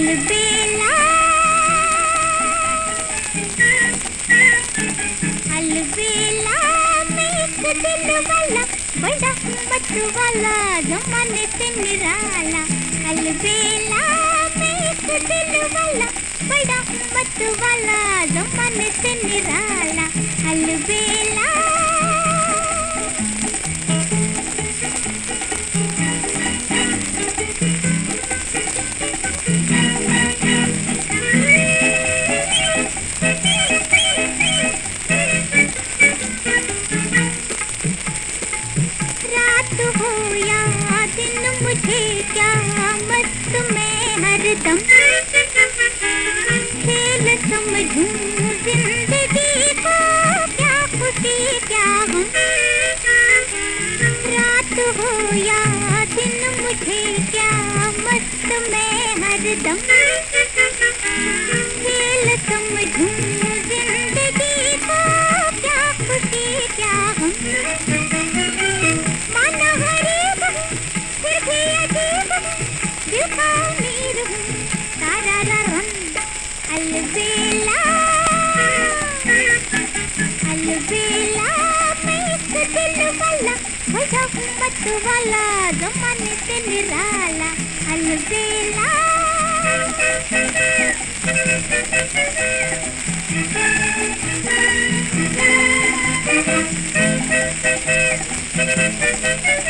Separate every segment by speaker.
Speaker 1: अलबेला वाला बड़ा मत वाला जमाने अलबेला बड़ा मत वाला जमाने से निराला। अलबेला हरदम खेल समझूं ज़िंदगी क्या गम। रात हो या दिन मुझे क्या मस्त में हरदम अलबेला मैं दिल वाला बड़ा मत वाला जमाने से निराला अलबेला आज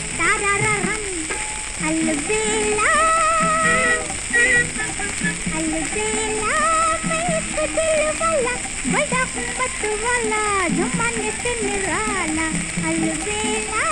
Speaker 1: तारा रंग अलबेला अलबेला मैं एक दिल वाला बड़ा मत वाला जमाने से निराला अलबेला